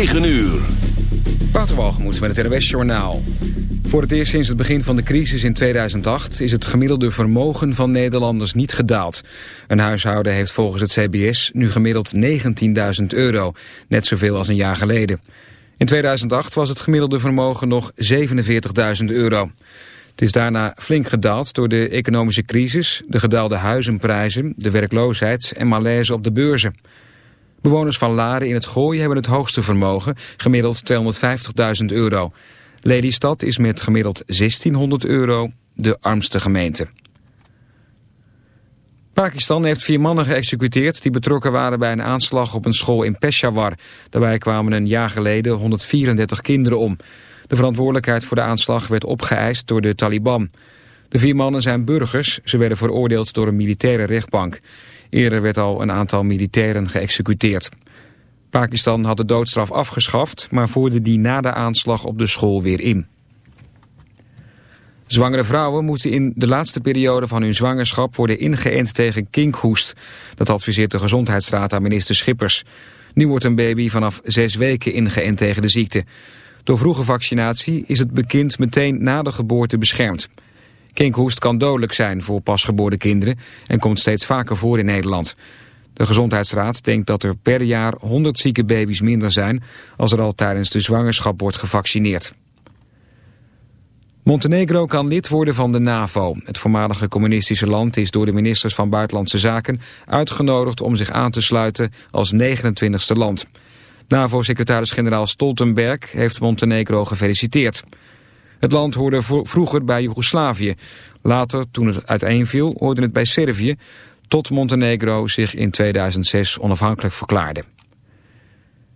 9 uur. Waterwalgemoed met het NWS Journaal. Voor het eerst sinds het begin van de crisis in 2008 is het gemiddelde vermogen van Nederlanders niet gedaald. Een huishouden heeft volgens het CBS nu gemiddeld 19.000 euro, net zoveel als een jaar geleden. In 2008 was het gemiddelde vermogen nog 47.000 euro. Het is daarna flink gedaald door de economische crisis, de gedaalde huizenprijzen, de werkloosheid en malaise op de beurzen. Bewoners van Laren in het Gooi hebben het hoogste vermogen, gemiddeld 250.000 euro. Lelystad is met gemiddeld 1600 euro de armste gemeente. Pakistan heeft vier mannen geëxecuteerd die betrokken waren bij een aanslag op een school in Peshawar. Daarbij kwamen een jaar geleden 134 kinderen om. De verantwoordelijkheid voor de aanslag werd opgeëist door de Taliban. De vier mannen zijn burgers, ze werden veroordeeld door een militaire rechtbank. Eerder werd al een aantal militairen geëxecuteerd. Pakistan had de doodstraf afgeschaft, maar voerde die na de aanslag op de school weer in. Zwangere vrouwen moeten in de laatste periode van hun zwangerschap worden ingeënt tegen kinkhoest. Dat adviseert de Gezondheidsraad aan minister Schippers. Nu wordt een baby vanaf zes weken ingeënt tegen de ziekte. Door vroege vaccinatie is het bekind meteen na de geboorte beschermd. Kinkhoest kan dodelijk zijn voor pasgeboren kinderen en komt steeds vaker voor in Nederland. De Gezondheidsraad denkt dat er per jaar 100 zieke baby's minder zijn als er al tijdens de zwangerschap wordt gevaccineerd. Montenegro kan lid worden van de NAVO. Het voormalige communistische land is door de ministers van Buitenlandse Zaken uitgenodigd om zich aan te sluiten als 29ste land. NAVO-secretaris-generaal Stoltenberg heeft Montenegro gefeliciteerd. Het land hoorde vroeger bij Joegoslavië. Later, toen het uiteenviel, hoorde het bij Servië... tot Montenegro zich in 2006 onafhankelijk verklaarde.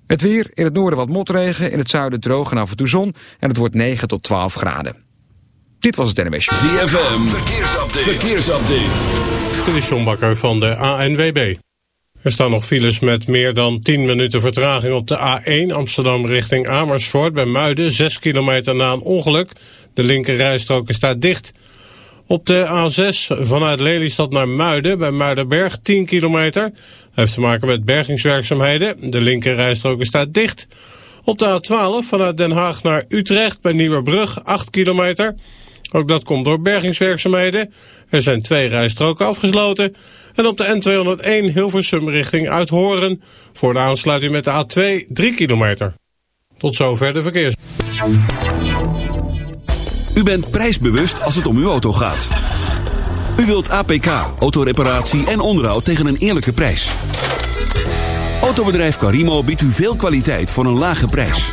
Het weer, in het noorden wat motregen, in het zuiden droog en af en toe zon... en het wordt 9 tot 12 graden. Dit was het NMS. ZFM, verkeersupdate. verkeersupdate. Dit is John Bakker van de ANWB. Er staan nog files met meer dan 10 minuten vertraging op de A1 Amsterdam richting Amersfoort bij Muiden. 6 kilometer na een ongeluk. De linker rijstrook staat dicht. Op de A6 vanuit Lelystad naar Muiden bij Muidenberg 10 kilometer. Heeft te maken met bergingswerkzaamheden. De linker rijstrook staat dicht. Op de A12 vanuit Den Haag naar Utrecht bij Nieuwerbrug 8 kilometer. Ook dat komt door bergingswerkzaamheden. Er zijn twee rijstroken afgesloten. En op de N201 Hilversum richting Uithoren voor de aansluiting met de A2 3 kilometer. Tot zover de verkeers. U bent prijsbewust als het om uw auto gaat. U wilt APK, autoreparatie en onderhoud tegen een eerlijke prijs. Autobedrijf Carimo biedt u veel kwaliteit voor een lage prijs.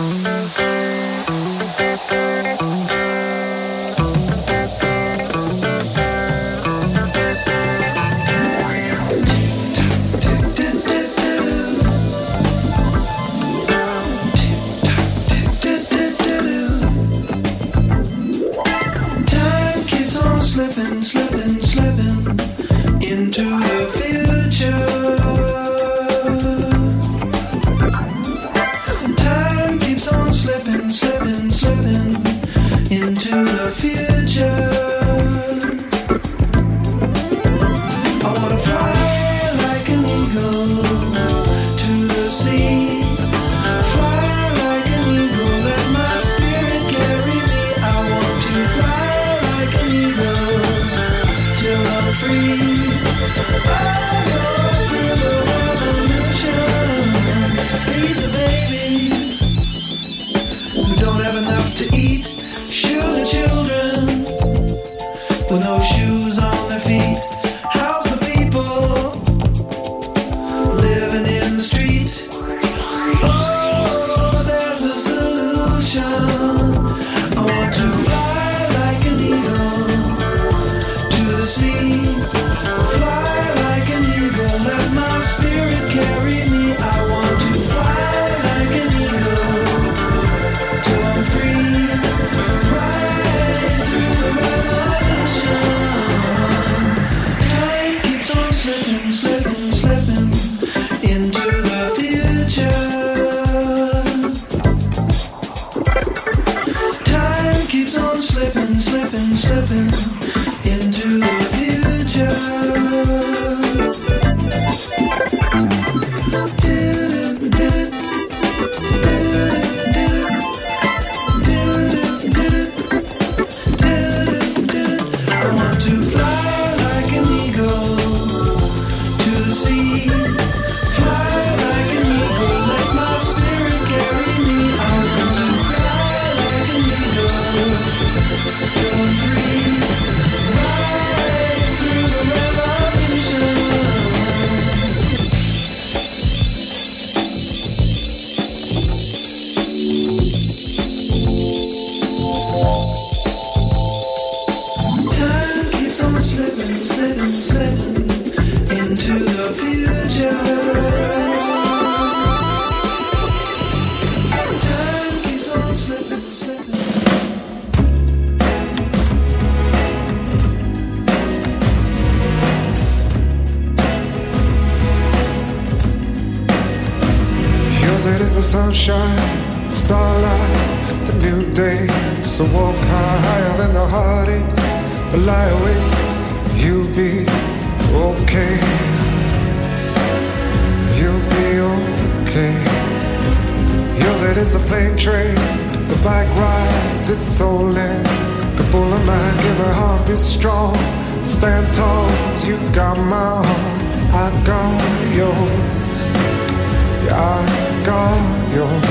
your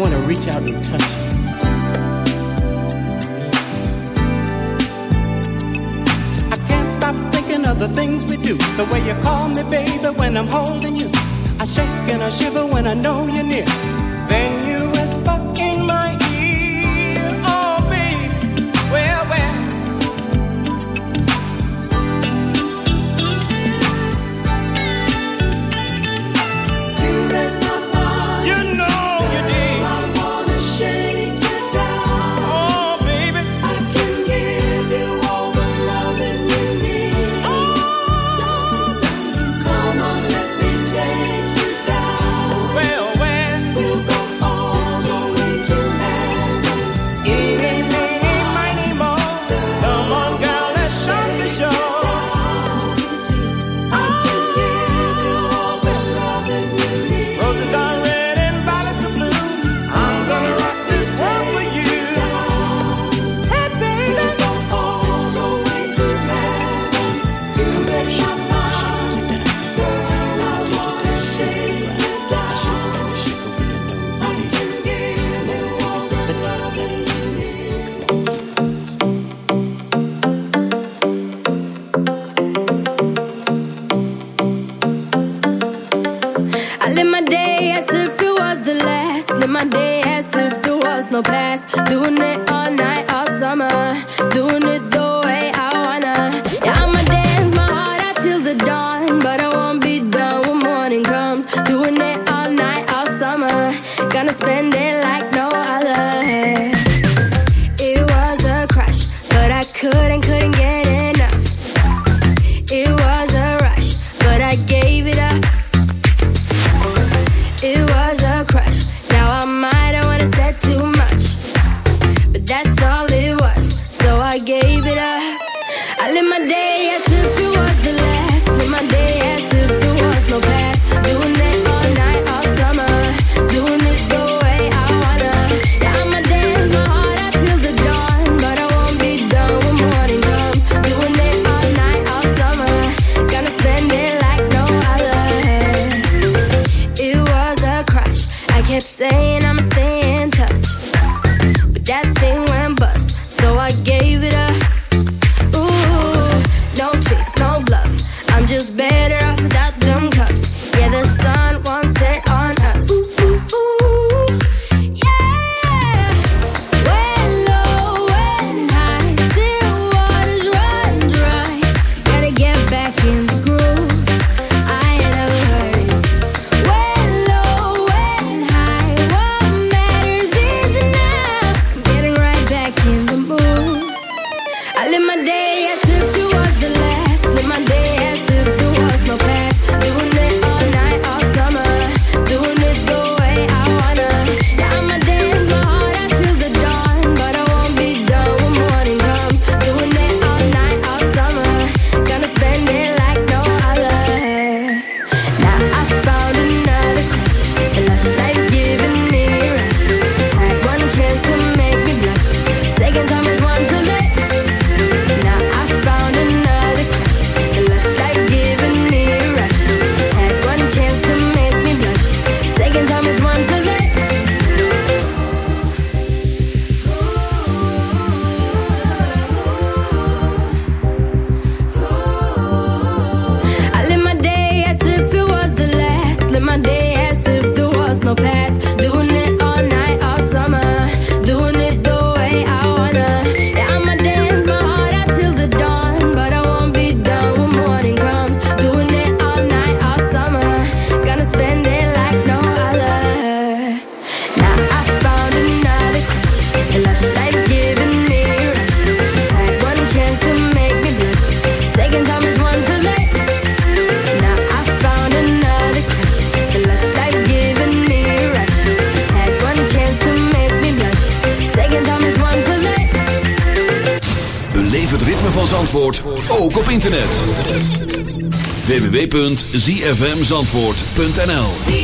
want to reach out and touch you. I can't stop thinking of the things we do, the way you call me, baby, when I'm holding you. I shake and I shiver when I know you're near. Then you www.zfmzandvoort.nl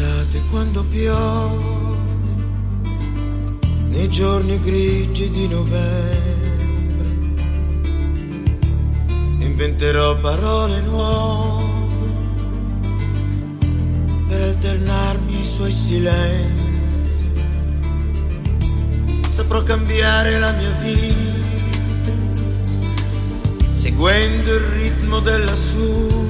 Farò l'estate quando piove, nei giorni grigi di novembre. inventerò parole nuove per alternarmi ai suoi silenzi. Saprò cambiare la mia vita, seguendo il ritmo della sua,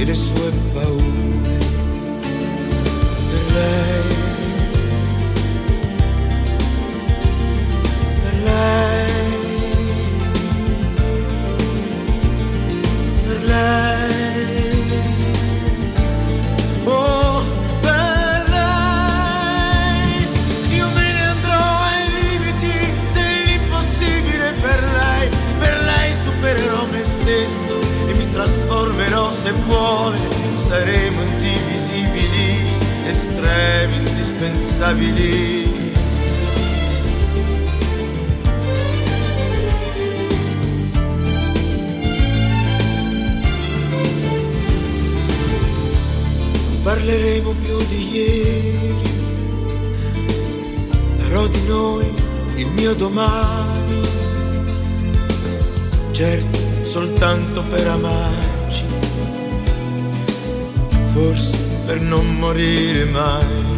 i det svunpa ord. Belej, belej, belej. Indispensabili. Parleremo più di ieri, farò di noi il mio domani, certo soltanto per amarci, forse per non morire mai,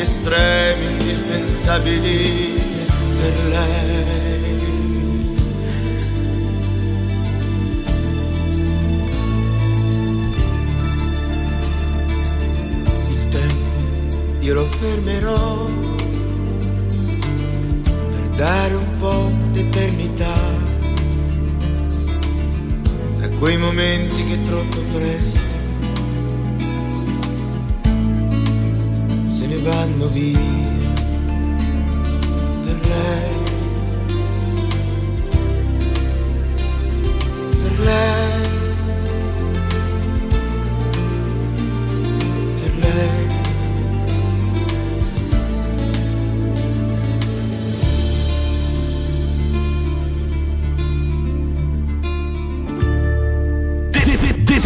estremi, indispensabili per lei. io lo fermerò per dare un po' d'eternità tra quei momenti che troppo presto vanno via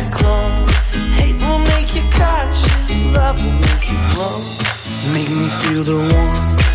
Hate will make you cautious, love will make you grow. Make me feel the warmth.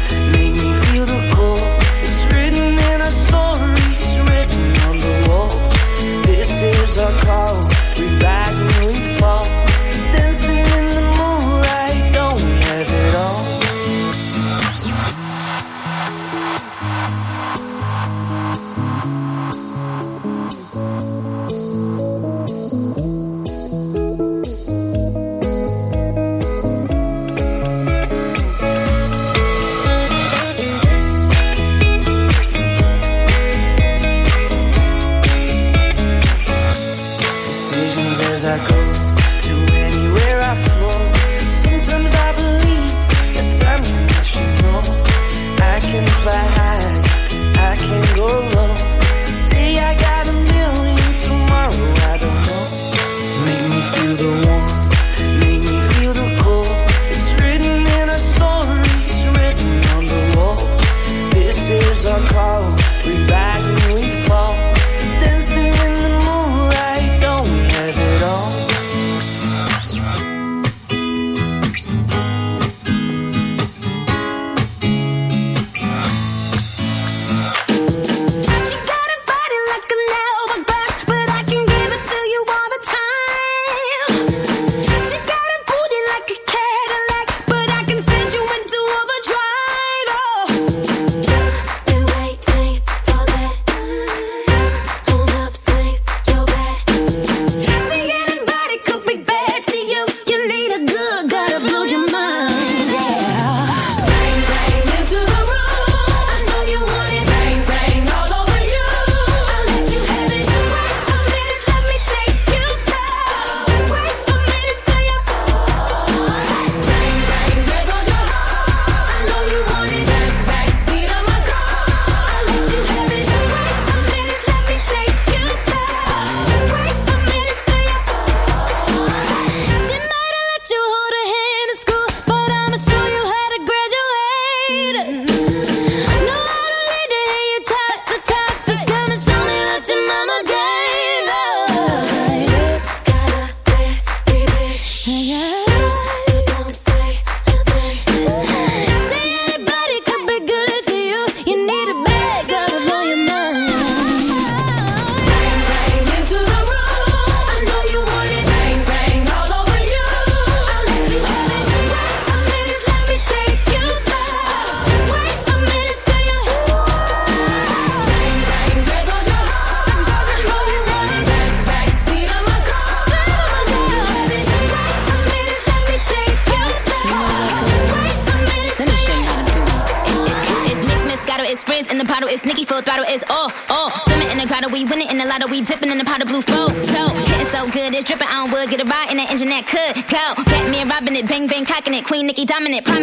Queen Nicki dominant. Promise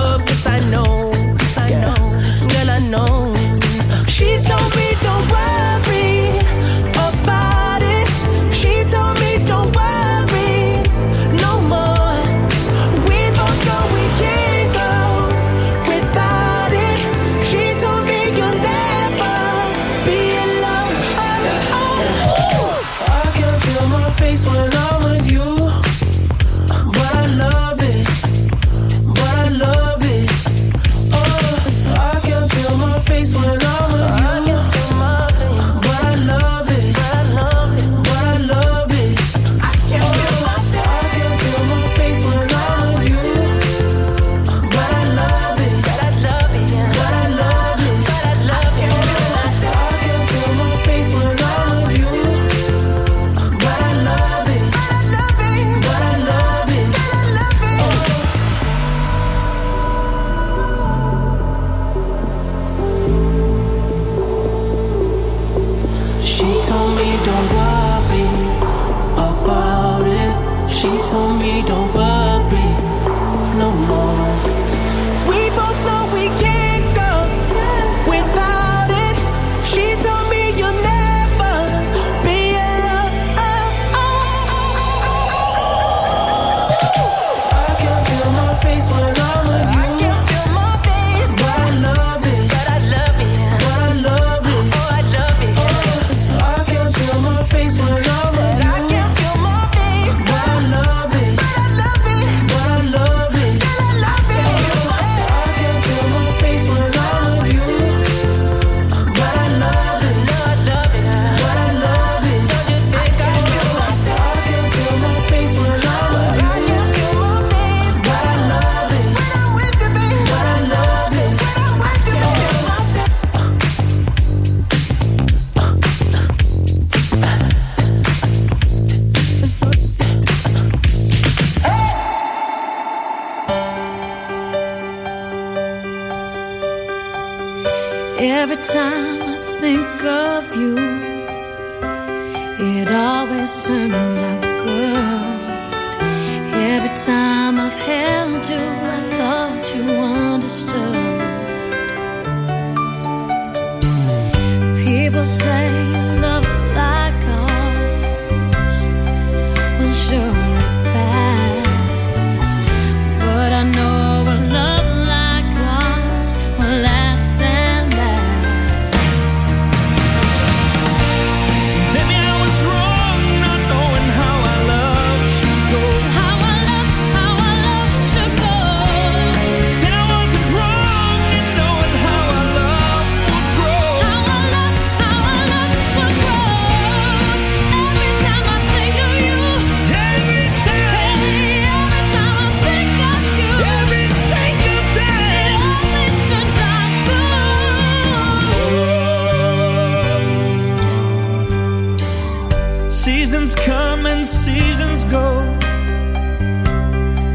Seasons come and seasons go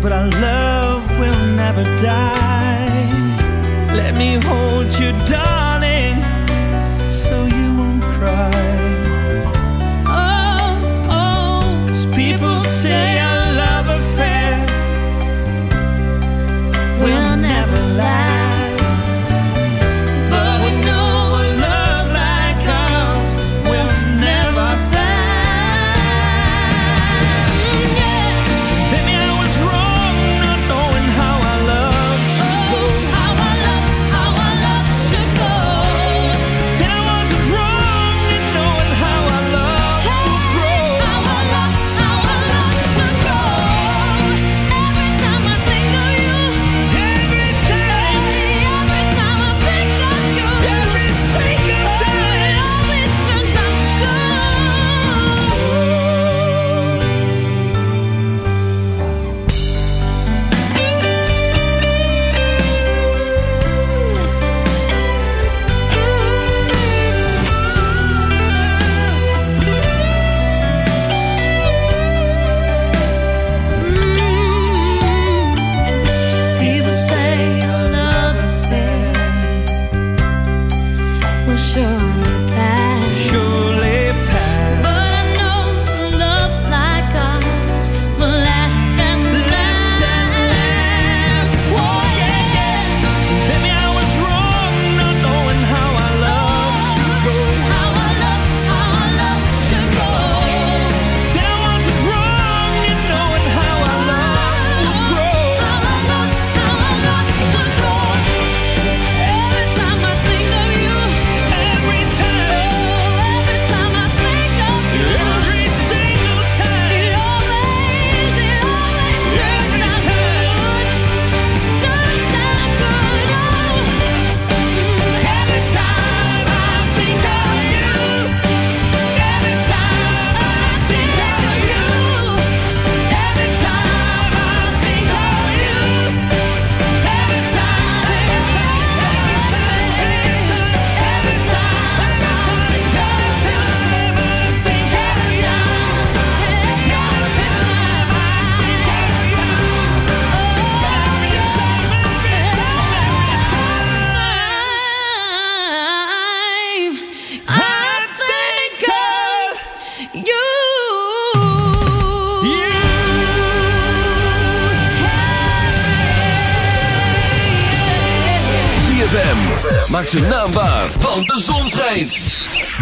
But our love will never die. Let me hold you, darling.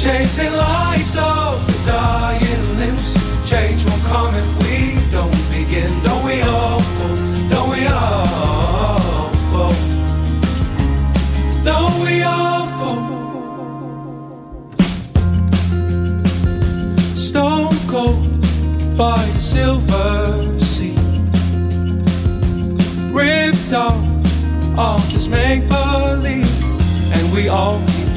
Chasing lights of the dying limbs. Change won't come if we don't begin. Don't we all fall? Don't we all fall? Don't we all fall? Stone cold by a silver sea. Ripped off of this make believe. And we all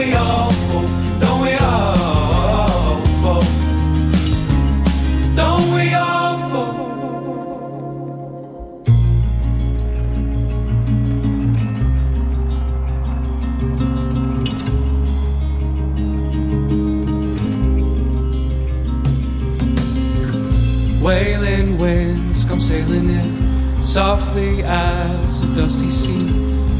we all fall? Don't we all fall? Don't we all fall? Wailing winds come sailing in, softly as a dusty sea,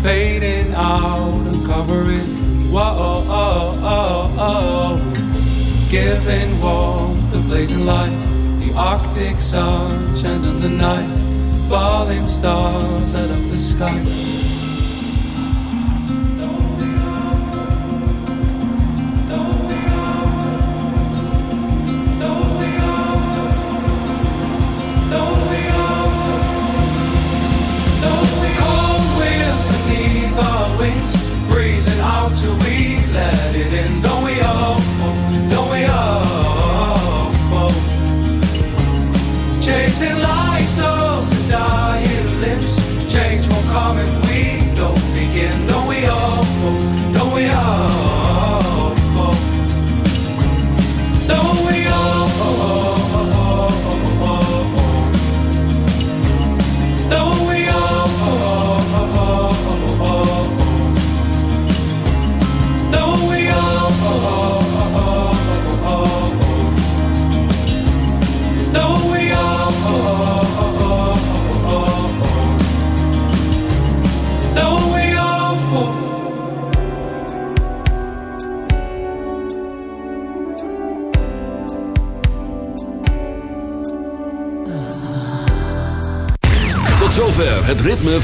fading out and covering Whoa, oh, oh, oh, giving warmth, the blazing light, the Arctic sun on the night, falling stars out of the sky.